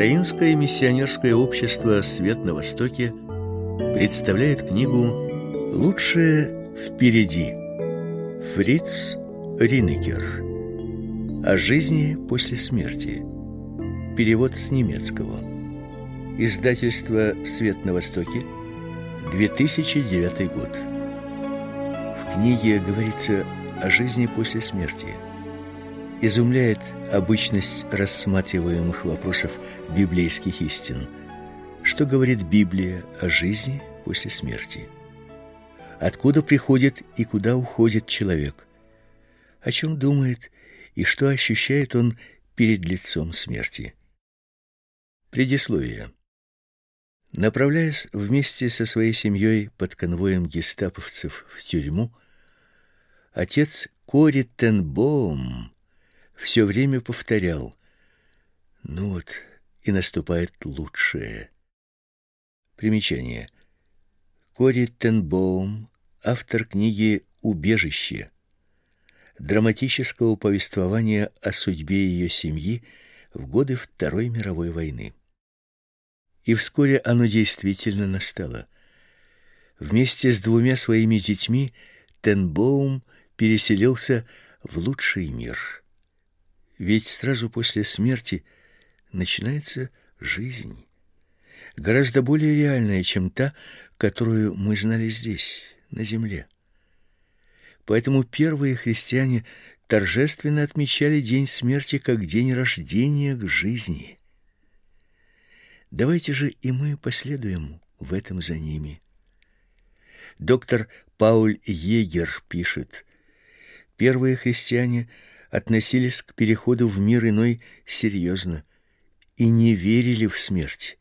Украинское миссионерское общество «Свет на Востоке» представляет книгу «Лучшее впереди» Фриц Ринекер о жизни после смерти. Перевод с немецкого. Издательство «Свет на Востоке», 2009 год. В книге говорится о жизни после смерти – изумляет обычность рассматриваемых вопросов библейских истин. Что говорит Библия о жизни после смерти? Откуда приходит и куда уходит человек? О чем думает и что ощущает он перед лицом смерти? Предисловие. Направляясь вместе со своей семьей под конвоем гестаповцев в тюрьму, отец Кори Тенбоум все время повторял: "Ну вот и наступает лучшее". Примечание. Кори Тенбоум, автор книги Убежище, драматического повествования о судьбе ее семьи в годы Второй мировой войны. И вскоре оно действительно настало. Вместе с двумя своими детьми Тенбоум переселился в лучший мир. Ведь сразу после смерти начинается жизнь, гораздо более реальная, чем та, которую мы знали здесь, на земле. Поэтому первые христиане торжественно отмечали день смерти как день рождения к жизни. Давайте же и мы последуем в этом за ними. Доктор Пауль Егер пишет: Первые христиане относились к переходу в мир иной серьезно и не верили в смерть.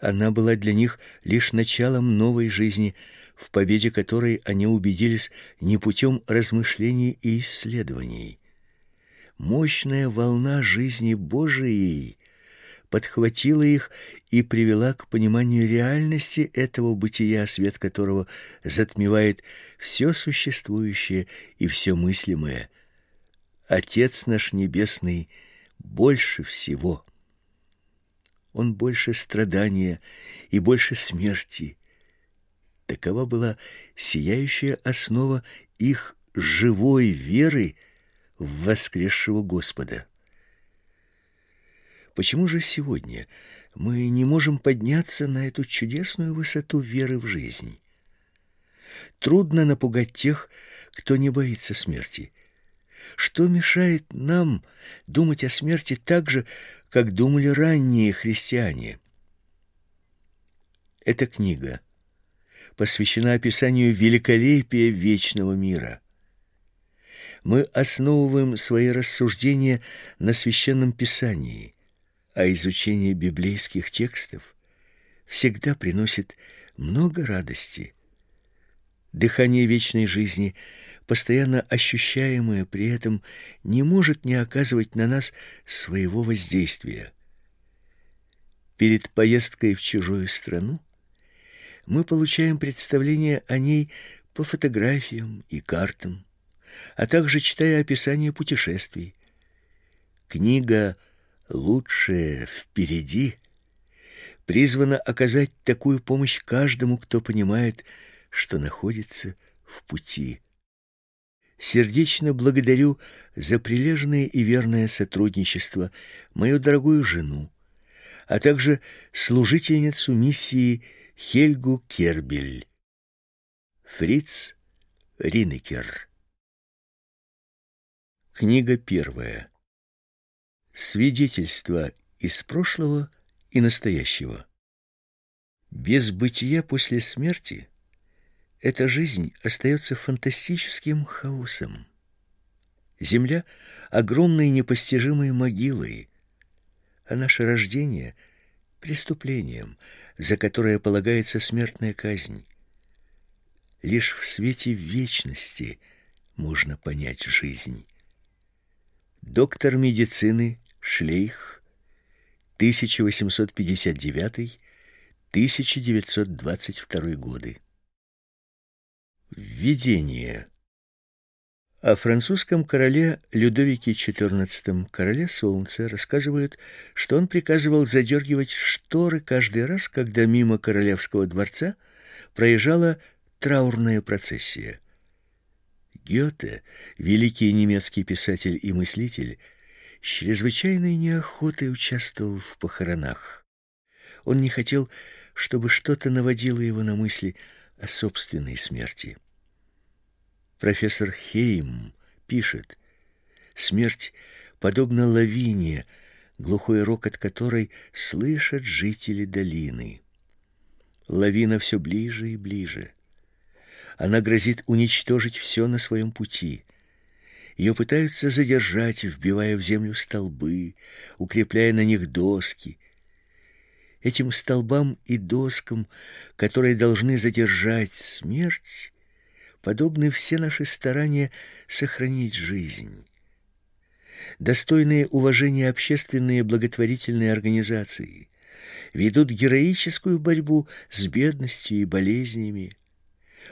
Она была для них лишь началом новой жизни, в победе которой они убедились не путем размышлений и исследований. Мощная волна жизни Божией подхватила их и привела к пониманию реальности этого бытия, свет которого затмевает все существующее и все мыслимое. Отец наш небесный больше всего. Он больше страдания и больше смерти. Такова была сияющая основа их живой веры в воскресшего Господа. Почему же сегодня мы не можем подняться на эту чудесную высоту веры в жизнь? Трудно напугать тех, кто не боится смерти. Что мешает нам думать о смерти так же, как думали ранние христиане? Эта книга посвящена описанию великолепия вечного мира. Мы основываем свои рассуждения на священном писании, а изучение библейских текстов всегда приносит много радости. Дыхание вечной жизни — постоянно ощущаемое при этом, не может не оказывать на нас своего воздействия. Перед поездкой в чужую страну мы получаем представление о ней по фотографиям и картам, а также читая описание путешествий. Книга «Лучшее впереди» призвана оказать такую помощь каждому, кто понимает, что находится в пути. Сердечно благодарю за прилежное и верное сотрудничество мою дорогую жену, а также служительницу миссии Хельгу Кербель. Фриц Ринекер. Книга первая. Свидетельства из прошлого и настоящего. Без бытия после смерти эта жизнь остается фантастическим хаосом. Земля — огромной непостижимой могилой, а наше рождение — преступлением, за которое полагается смертная казнь. Лишь в свете вечности можно понять жизнь. Доктор медицины Шлейх, 1859-1922 годы. Введение. О французском короле Людовике XIV, короле солнца, рассказывают, что он приказывал задергивать шторы каждый раз, когда мимо королевского дворца проезжала траурная процессия. Гёте, великий немецкий писатель и мыслитель, с чрезвычайной неохотой участвовал в похоронах. Он не хотел, чтобы что-то наводило его на мысли о собственной смерти. Профессор Хейм пишет: смерть подобна лавине, глухой рокот которой слышат жители долины. Лавина все ближе и ближе. Она грозит уничтожить все на своем пути. Ее пытаются задержать, вбивая в землю столбы, укрепляя на них доски. Этим столбам и доскам, которые должны задержать смерть, подобны все наши старания сохранить жизнь. Достойные уважения общественные благотворительные организации ведут героическую борьбу с бедностью и болезнями.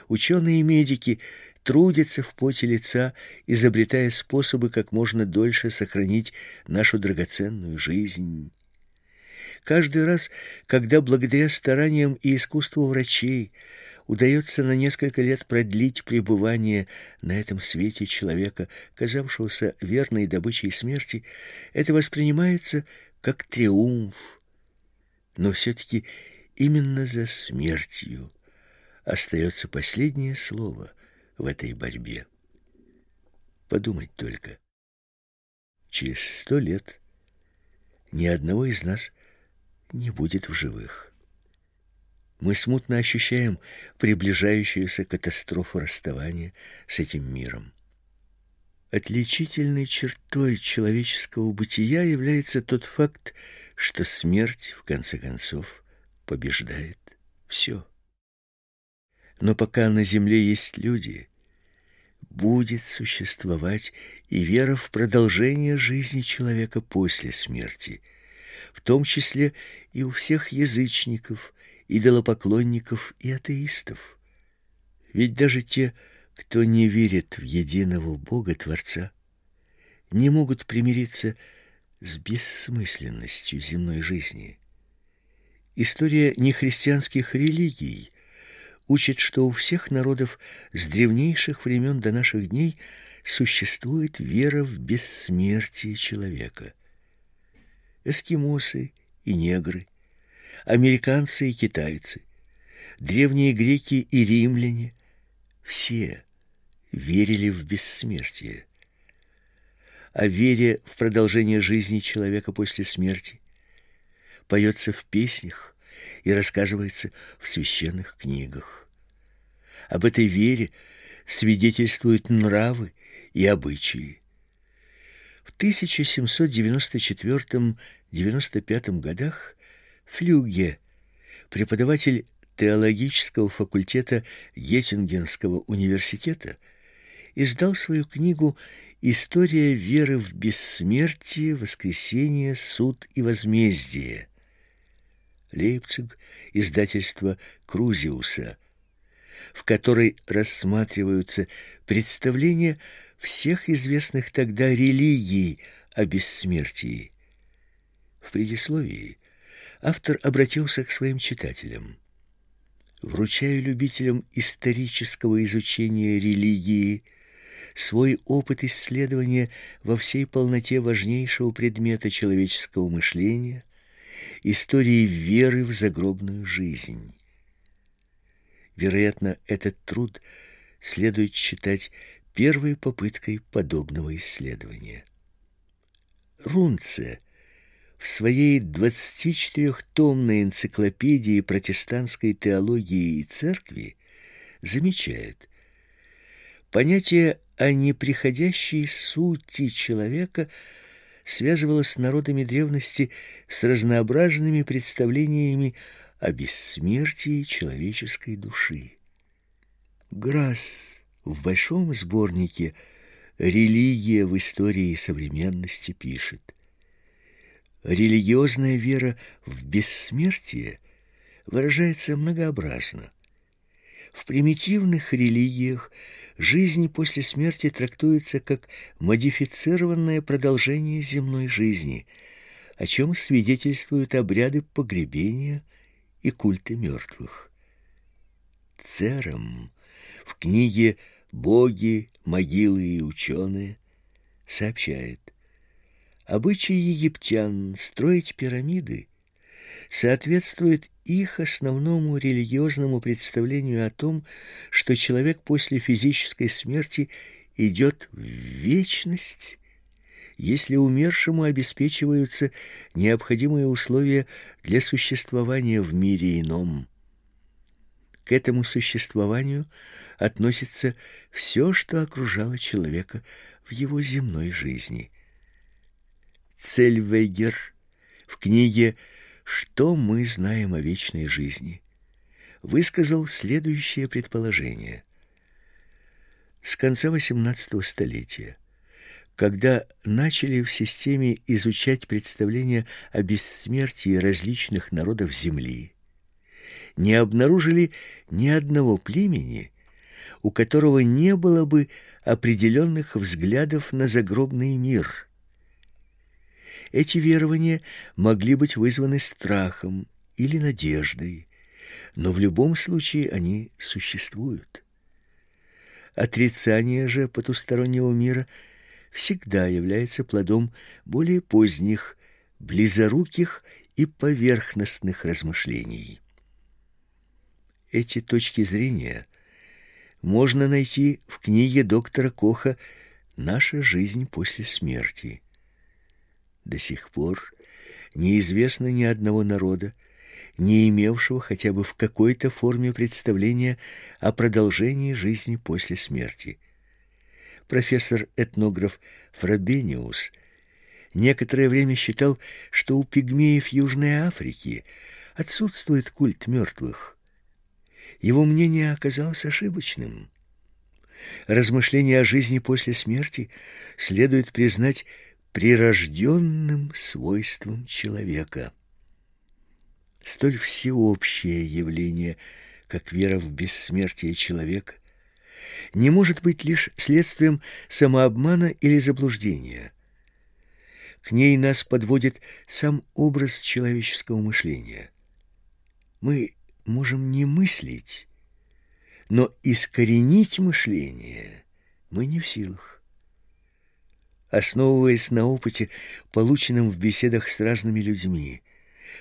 Ученые и медики трудятся в поте лица, изобретая способы как можно дольше сохранить нашу драгоценную жизнь. Каждый раз, когда благодаря стараниям и искусству врачей удается на несколько лет продлить пребывание на этом свете человека, казавшегося верной добычей смерти, это воспринимается как триумф. Но все-таки именно за смертью остается последнее слово в этой борьбе. Подумать только. Через сто лет ни одного из нас не будет в живых мы смутно ощущаем приближающуюся катастрофу расставания с этим миром. Отличительной чертой человеческого бытия является тот факт, что смерть, в конце концов, побеждает все. Но пока на земле есть люди, будет существовать и вера в продолжение жизни человека после смерти, в том числе и у всех язычников, идолопоклонников и атеистов. Ведь даже те, кто не верит в единого Бога Творца, не могут примириться с бессмысленностью земной жизни. История нехристианских религий учит, что у всех народов с древнейших времен до наших дней существует вера в бессмертие человека. Эскимосы и негры, американцы и китайцы, древние греки и римляне, все верили в бессмертие. О вере в продолжение жизни человека после смерти поется в песнях и рассказывается в священных книгах. Об этой вере свидетельствуют нравы и обычаи. В 1794-95 годах Флюге, преподаватель теологического факультета Геттингенского университета, издал свою книгу История веры в бессмертие, воскресение, суд и возмездие. Лейпциг, издательство Крузиуса, в которой рассматриваются представления всех известных тогда религий о бессмертии. В предисловии автор обратился к своим читателям. Вручаю любителям исторического изучения религии свой опыт исследования во всей полноте важнейшего предмета человеческого мышления истории веры в загробную жизнь. Вероятно, этот труд следует считать первой попыткой подобного исследования. Рунце – в своей 24-томной энциклопедии протестантской теологии и церкви замечает, понятие о неприходящей сути человека связывалось с народами древности с разнообразными представлениями о бессмертии человеческой души. Грасс в большом сборнике «Религия в истории современности» пишет – Религиозная вера в бессмертие выражается многообразно. В примитивных религиях жизнь после смерти трактуется как модифицированное продолжение земной жизни, о чем свидетельствуют обряды погребения и культы мертвых. Цером в книге «Боги, могилы и ученые» сообщает, обычай египтян строить пирамиды соответствует их основному религиозному представлению о том, что человек после физической смерти идет в вечность, если умершему обеспечиваются необходимые условия для существования в мире ином. К этому существованию относится все, что окружало человека в его земной жизни. Цельвегер в книге что мы знаем о вечной жизни, высказал следующее предположение. С конца XVIII столетия, когда начали в системе изучать представления о бессмертии различных народов Земли, не обнаружили ни одного племени, у которого не было бы определенных взглядов на загробный мир – эти верования могли быть вызваны страхом или надеждой, но в любом случае они существуют. Отрицание же потустороннего мира всегда является плодом более поздних, близоруких и поверхностных размышлений. Эти точки зрения можно найти в книге доктора Коха «Наша жизнь после смерти». До сих пор неизвестно ни одного народа, не имевшего хотя бы в какой-то форме представления о продолжении жизни после смерти. Профессор-этнограф Фрабениус некоторое время считал, что у пигмеев Южной Африки отсутствует культ мертвых. Его мнение оказалось ошибочным. Размышления о жизни после смерти следует признать прирожденным свойством человека. Столь всеобщее явление, как вера в бессмертие человека, не может быть лишь следствием самообмана или заблуждения. К ней нас подводит сам образ человеческого мышления. Мы можем не мыслить, но искоренить мышление мы не в силах основываясь на опыте, полученном в беседах с разными людьми,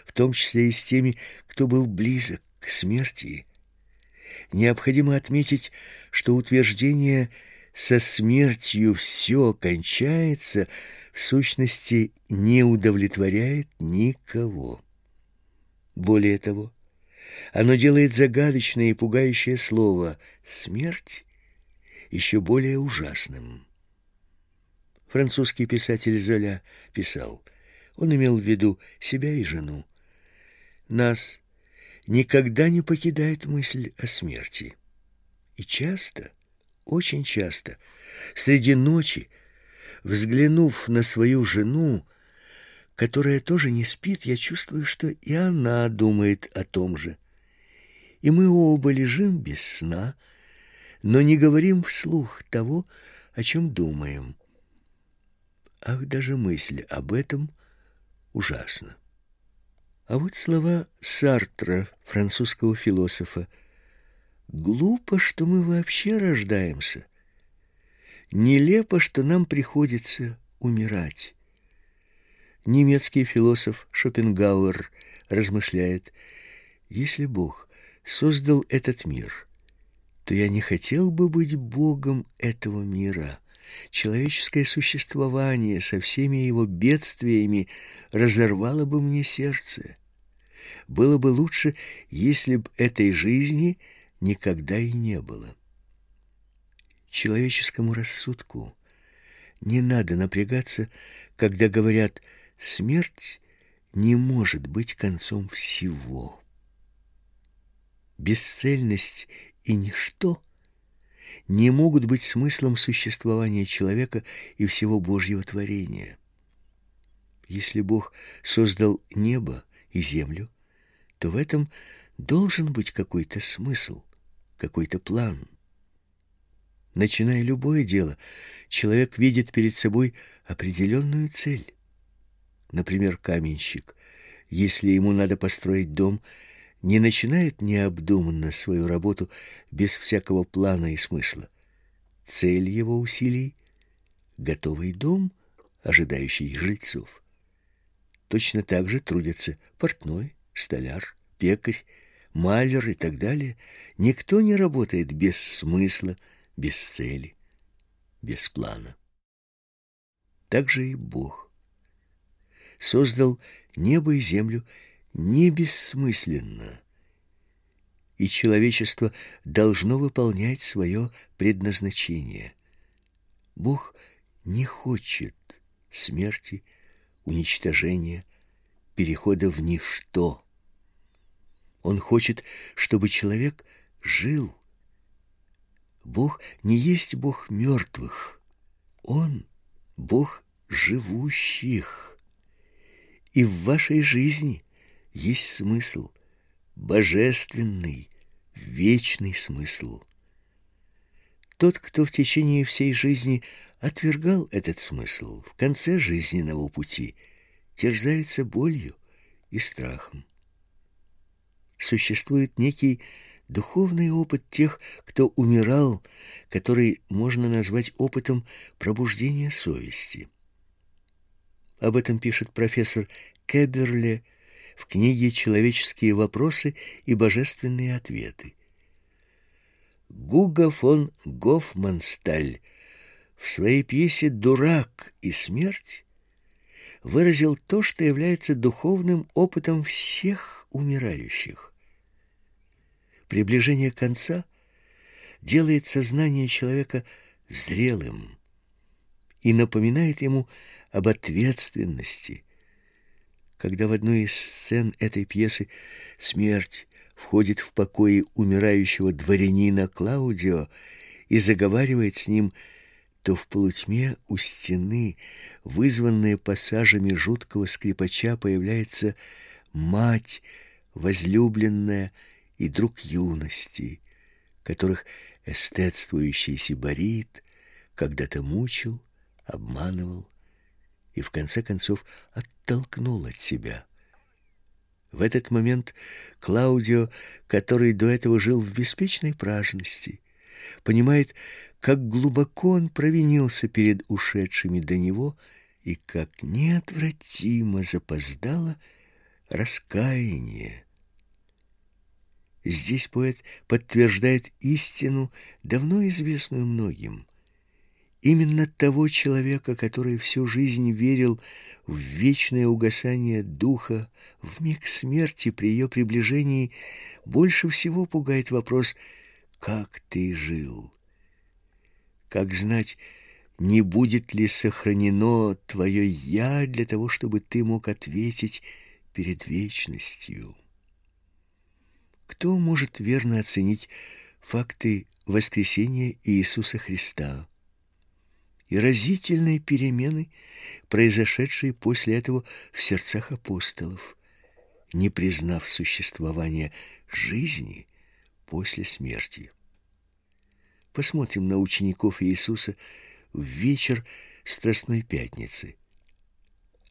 в том числе и с теми, кто был близок к смерти. Необходимо отметить, что утверждение «со смертью все кончается» в сущности не удовлетворяет никого. Более того, оно делает загадочное и пугающее слово «смерть» еще более ужасным. Французский писатель Золя писал. Он имел в виду себя и жену. Нас никогда не покидает мысль о смерти. И часто, очень часто, среди ночи, взглянув на свою жену, которая тоже не спит, я чувствую, что и она думает о том же. И мы оба лежим без сна, но не говорим вслух того, о чем думаем. Ах, даже мысль об этом ужасна. А вот слова Сартра, французского философа. Глупо, что мы вообще рождаемся. Нелепо, что нам приходится умирать. Немецкий философ Шопенгауэр размышляет: если Бог создал этот мир, то я не хотел бы быть богом этого мира. Человеческое существование со всеми его бедствиями разорвало бы мне сердце. Было бы лучше, если б этой жизни никогда и не было. Человеческому рассудку не надо напрягаться, когда говорят «смерть не может быть концом всего». Бесцельность и ничто — не могут быть смыслом существования человека и всего Божьего творения. Если Бог создал небо и землю, то в этом должен быть какой-то смысл, какой-то план. Начиная любое дело, человек видит перед собой определенную цель. Например, каменщик, если ему надо построить дом, не начинает необдуманно свою работу без всякого плана и смысла. Цель его усилий — готовый дом, ожидающий жильцов. Точно так же трудятся портной, столяр, пекарь, маляр и так далее. Никто не работает без смысла, без цели, без плана. Так же и Бог создал небо и землю не бессмысленно, и человечество должно выполнять свое предназначение. Бог не хочет смерти, уничтожения, перехода в ничто. Он хочет, чтобы человек жил. Бог не есть Бог мертвых. Он Бог живущих. И в вашей жизни есть смысл, божественный, вечный смысл. Тот, кто в течение всей жизни отвергал этот смысл, в конце жизненного пути терзается болью и страхом. Существует некий духовный опыт тех, кто умирал, который можно назвать опытом пробуждения совести. Об этом пишет профессор Кеберле в книге «Человеческие вопросы и божественные ответы». Гуга фон Гофмансталь в своей пьесе «Дурак и смерть» выразил то, что является духовным опытом всех умирающих. Приближение конца делает сознание человека зрелым и напоминает ему об ответственности – когда в одной из сцен этой пьесы смерть входит в покои умирающего дворянина Клаудио и заговаривает с ним, то в полутьме у стены, вызванная пассажами жуткого скрипача, появляется мать, возлюбленная и друг юности, которых эстетствующий сибарит когда-то мучил, обманывал и в конце концов оттолкнул от себя. В этот момент Клаудио, который до этого жил в беспечной праздности, понимает, как глубоко он провинился перед ушедшими до него и как неотвратимо запоздало раскаяние. Здесь поэт подтверждает истину, давно известную многим. Именно того человека, который всю жизнь верил в вечное угасание духа, в миг смерти при ее приближении, больше всего пугает вопрос «Как ты жил?» Как знать, не будет ли сохранено твое «я» для того, чтобы ты мог ответить перед вечностью? Кто может верно оценить факты воскресения Иисуса Христа? И разительные перемены, произошедшие после этого в сердцах апостолов, не признав существования жизни после смерти. Посмотрим на учеников Иисуса в вечер Страстной Пятницы.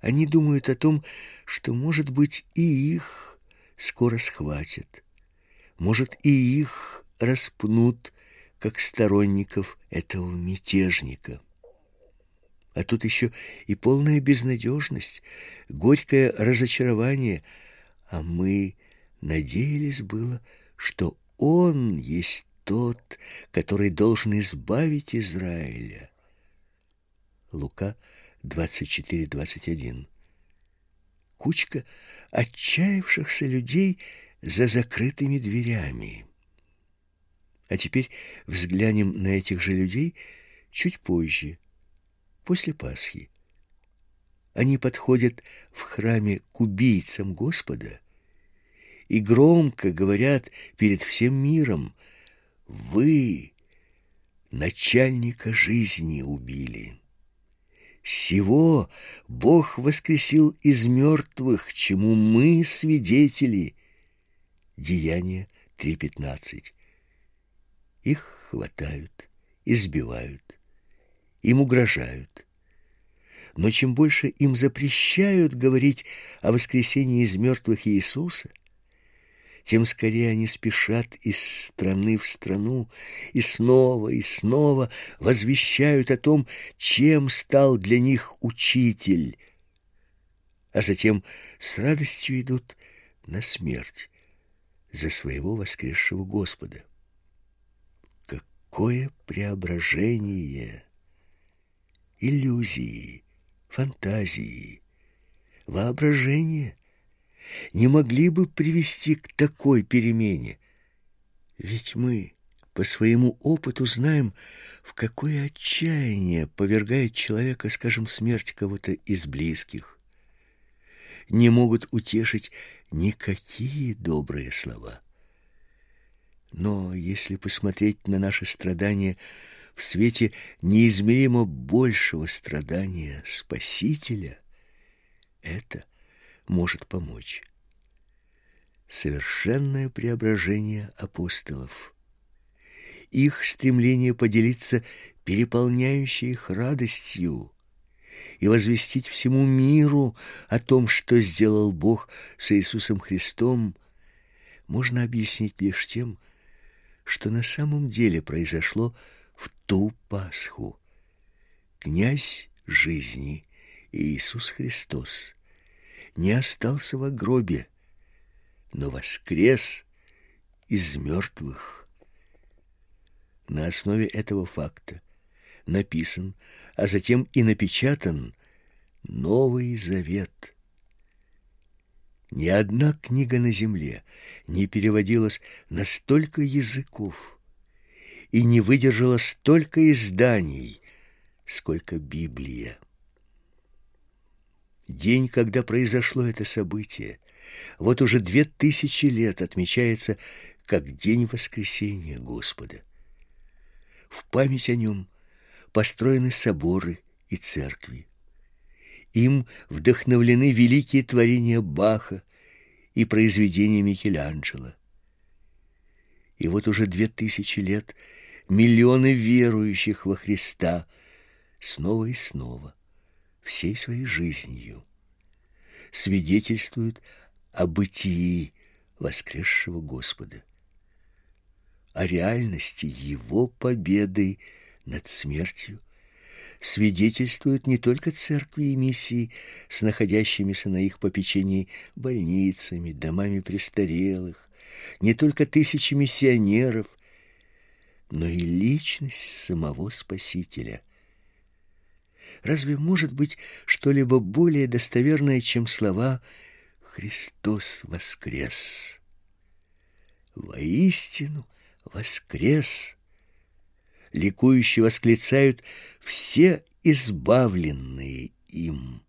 Они думают о том, что, может быть, и их скоро схватят, может, и их распнут, как сторонников этого мятежника. А тут еще и полная безнадежность, горькое разочарование. А мы надеялись было, что Он есть тот, который должен избавить Израиля. Лука 24:21. Кучка отчаявшихся людей за закрытыми дверями. А теперь взглянем на этих же людей чуть позже после Пасхи. Они подходят в храме к убийцам Господа и громко говорят перед всем миром: "Вы начальника жизни убили. Сего Бог воскресил из мертвых, чему мы свидетели". Деяние 3:15. Их хватают избивают, им угрожают. Но чем больше им запрещают говорить о воскресении из мертвых Иисуса, тем скорее они спешат из страны в страну и снова и снова возвещают о том, чем стал для них учитель, а затем с радостью идут на смерть за своего воскресшего Господа. Какое преображение! Иллюзии, фантазии, воображение не могли бы привести к такой перемене. Ведь мы по своему опыту знаем, в какое отчаяние повергает человека, скажем, смерть кого-то из близких. Не могут утешить никакие добрые слова. Но если посмотреть на наши страдания в свете неизмеримо большего страдания Спасителя, это может помочь. Совершенное преображение апостолов. Их стремление поделиться переполняющей их радостью и возвестить всему миру о том, что сделал Бог с Иисусом Христом, можно объяснить лишь тем, что на самом деле произошло в ту Пасху. Князь жизни Иисус Христос не остался в гробе, но воскрес из мертвых. На основе этого факта написан, а затем и напечатан Новый Завет. Ни одна книга на земле не переводилась на столько языков и не выдержала столько изданий, сколько Библия. День, когда произошло это событие, вот уже две тысячи лет отмечается как День Воскресения Господа. В память о нем построены соборы и церкви. Им вдохновлены великие творения Баха и произведения Микеланджело. И вот уже две тысячи лет миллионы верующих во Христа снова и снова всей своей жизнью свидетельствуют о бытии воскресшего Господа, о реальности Его победы над смертью, свидетельствуют не только церкви и миссии с находящимися на их попечении больницами, домами престарелых, не только тысячи миссионеров, но и личность самого Спасителя – Разве может быть что-либо более достоверное, чем слова «Христос воскрес»? Воистину воскрес! Ликующе восклицают все избавленные им.